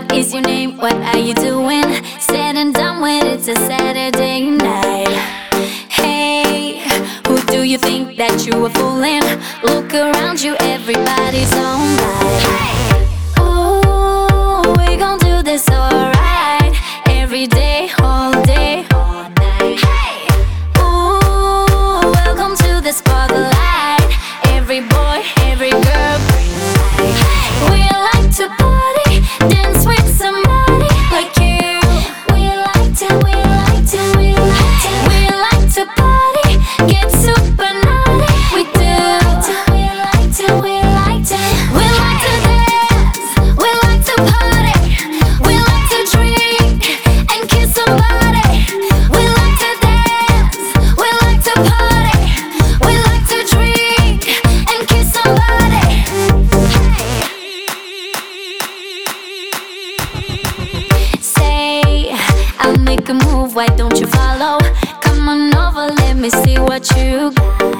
What is your name? What are you doing? Said and done with it's a Saturday night. Hey, who do you think that you are fooling? Look around you, everybody's on. move, why don't you follow? Come on over, let me see what you got.